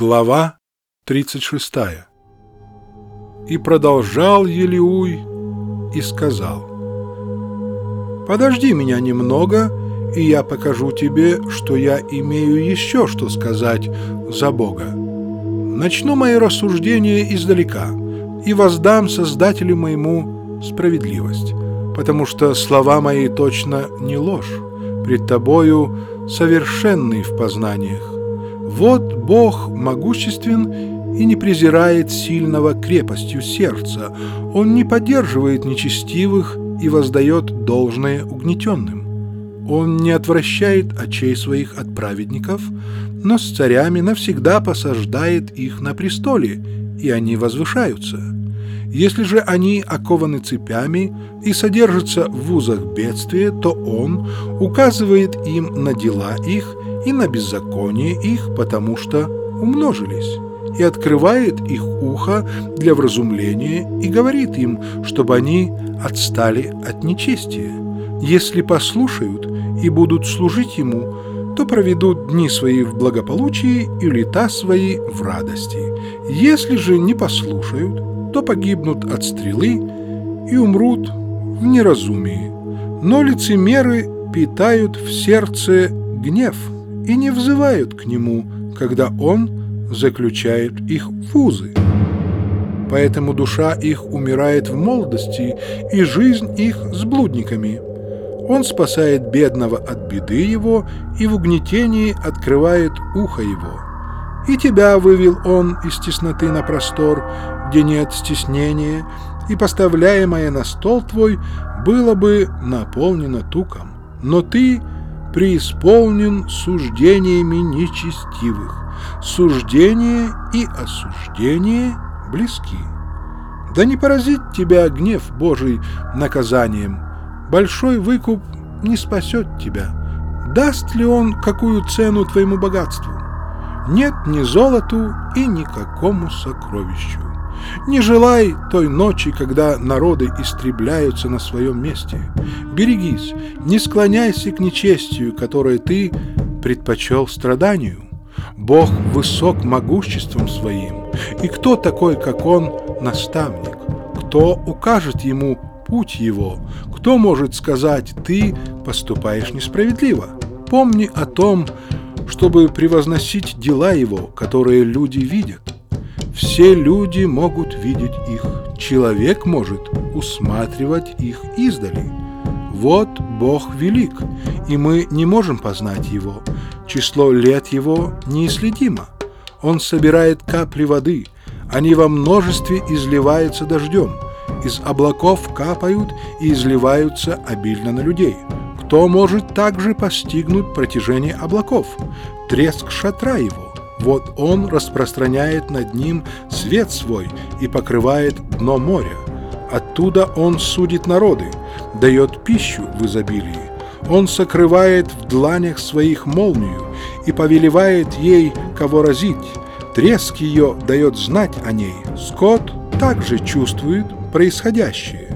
Глава 36 И продолжал Елиуй и сказал, «Подожди меня немного, и я покажу тебе, что я имею еще что сказать за Бога. Начну мои рассуждения издалека и воздам Создателю моему справедливость, потому что слова мои точно не ложь, пред тобою совершенный в познаниях. Вот Бог могуществен и не презирает сильного крепостью сердца. Он не поддерживает нечестивых и воздает должное угнетенным. Он не отвращает очей своих от праведников, но с царями навсегда посаждает их на престоле, и они возвышаются. Если же они окованы цепями и содержатся в узах бедствия, то он указывает им на дела их и на беззаконие их, потому что умножились, и открывает их ухо для вразумления и говорит им, чтобы они отстали от нечестия. Если послушают и будут служить ему, то проведут дни свои в благополучии и лета свои в радости. Если же не послушают, то погибнут от стрелы и умрут в неразумии. Но лицемеры питают в сердце гнев – и не взывают к нему, когда он заключает их в узы. Поэтому душа их умирает в молодости, и жизнь их с блудниками. Он спасает бедного от беды его, и в угнетении открывает ухо его. И тебя вывел он из тесноты на простор, где нет стеснения, и поставляемое на стол твой было бы наполнено туком. Но ты преисполнен суждениями нечестивых. Суждение и осуждение близки. Да не поразит тебя гнев Божий наказанием. Большой выкуп не спасет тебя. Даст ли он какую цену твоему богатству? Нет ни золоту и никакому сокровищу. Не желай той ночи, когда народы истребляются на своем месте. Берегись, не склоняйся к нечестию, которое ты предпочел страданию. Бог высок могуществом своим, и кто такой, как Он, наставник? Кто укажет ему путь его? Кто может сказать, ты поступаешь несправедливо? Помни о том, чтобы превозносить дела его, которые люди видят. Все люди могут видеть их, человек может усматривать их издали. Вот Бог велик, и мы не можем познать Его. Число лет Его неисследимо. Он собирает капли воды, они во множестве изливаются дождем, из облаков капают и изливаются обильно на людей. Кто может также постигнуть протяжение облаков, треск шатра его? Вот он распространяет над ним свет свой и покрывает дно моря. Оттуда он судит народы, дает пищу в изобилии. Он сокрывает в дланях своих молнию и повелевает ей, кого разить. Треск ее дает знать о ней. Скот также чувствует происходящее.